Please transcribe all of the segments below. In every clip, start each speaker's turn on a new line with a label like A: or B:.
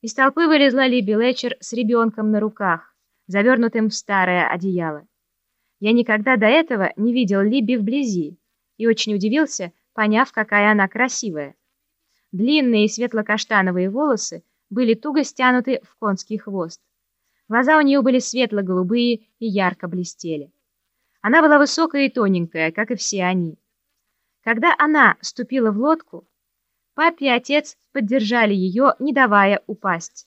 A: Из толпы вылезла Либи Летчер с ребенком на руках, завернутым в старое одеяло. Я никогда до этого не видел Либи вблизи и очень удивился, поняв, какая она красивая. Длинные светло-каштановые волосы были туго стянуты в конский хвост. Глаза у нее были светло-голубые и ярко блестели. Она была высокая и тоненькая, как и все они. Когда она ступила в лодку, папа и отец поддержали ее, не давая упасть.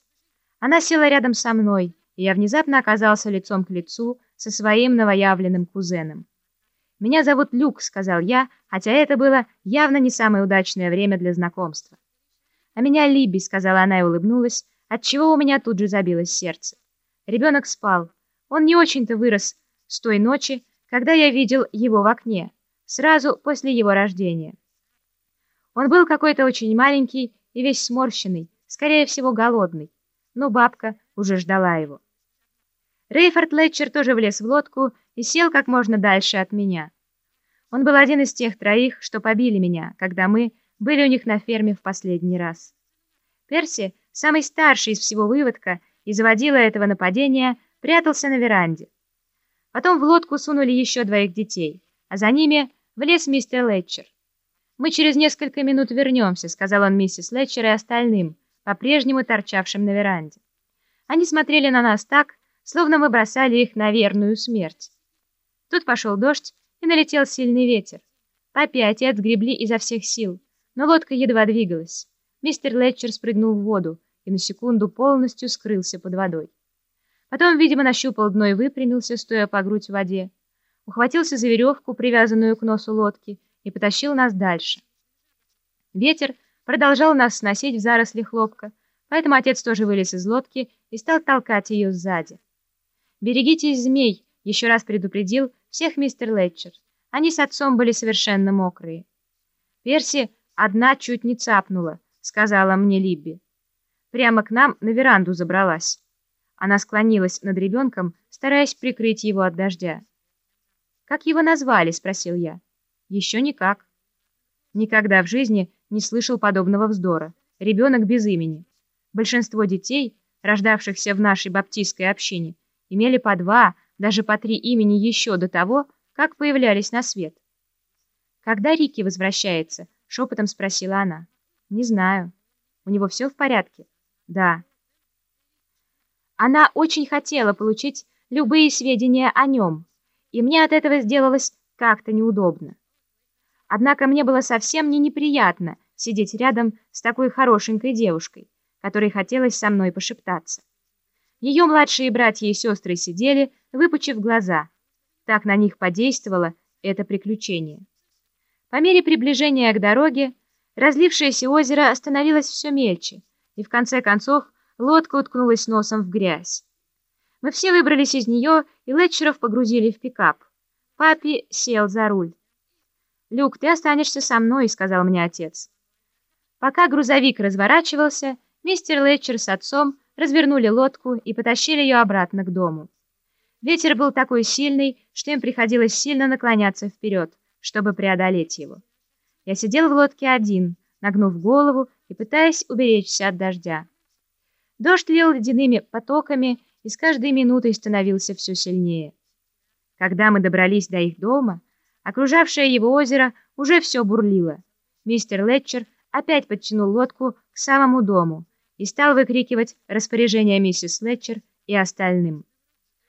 A: Она села рядом со мной, и я внезапно оказался лицом к лицу со своим новоявленным кузеном. «Меня зовут Люк», — сказал я, хотя это было явно не самое удачное время для знакомства. «А меня Либи», — сказала она и улыбнулась, отчего у меня тут же забилось сердце. Ребенок спал. Он не очень-то вырос с той ночи, когда я видел его в окне, сразу после его рождения. Он был какой-то очень маленький и весь сморщенный, скорее всего, голодный, но бабка уже ждала его. Рейфорд Летчер тоже влез в лодку и сел как можно дальше от меня. Он был один из тех троих, что побили меня, когда мы были у них на ферме в последний раз. Перси, самый старший из всего выводка и заводила этого нападения, прятался на веранде. Потом в лодку сунули еще двоих детей, а за ними влез мистер Летчер. «Мы через несколько минут вернемся», — сказал он миссис Летчер и остальным, по-прежнему торчавшим на веранде. Они смотрели на нас так, словно мы бросали их на верную смерть. Тут пошел дождь, и налетел сильный ветер. Папе и отец гребли изо всех сил, но лодка едва двигалась. Мистер Летчер спрыгнул в воду и на секунду полностью скрылся под водой. Потом, видимо, нащупал дно и выпрямился, стоя по грудь в воде. Ухватился за веревку, привязанную к носу лодки, и потащил нас дальше. Ветер продолжал нас сносить в заросли хлопка, поэтому отец тоже вылез из лодки и стал толкать ее сзади. «Берегитесь змей!» — еще раз предупредил всех мистер Летчер. Они с отцом были совершенно мокрые. «Перси одна чуть не цапнула», — сказала мне Либби. Прямо к нам на веранду забралась. Она склонилась над ребенком, стараясь прикрыть его от дождя. «Как его назвали?» — спросил я. «Еще никак». Никогда в жизни не слышал подобного вздора. Ребенок без имени. Большинство детей, рождавшихся в нашей баптистской общине, имели по два, даже по три имени еще до того, как появлялись на свет. «Когда Рики возвращается?» — шепотом спросила она. «Не знаю. У него все в порядке?» «Да». Она очень хотела получить любые сведения о нем, и мне от этого сделалось как-то неудобно. Однако мне было совсем не неприятно сидеть рядом с такой хорошенькой девушкой, которой хотелось со мной пошептаться. Ее младшие братья и сестры сидели, выпучив глаза. Так на них подействовало это приключение. По мере приближения к дороге разлившееся озеро становилось все мельче, и в конце концов лодка уткнулась носом в грязь. Мы все выбрались из нее, и Летчеров погрузили в пикап. Папи сел за руль. «Люк, ты останешься со мной», — сказал мне отец. Пока грузовик разворачивался, мистер Летчер с отцом развернули лодку и потащили ее обратно к дому. Ветер был такой сильный, что им приходилось сильно наклоняться вперед, чтобы преодолеть его. Я сидел в лодке один, нагнув голову и пытаясь уберечься от дождя. Дождь лил ледяными потоками и с каждой минутой становился все сильнее. Когда мы добрались до их дома, окружавшее его озеро уже все бурлило. Мистер Летчер опять подтянул лодку к самому дому, и стал выкрикивать распоряжение миссис Летчер и остальным.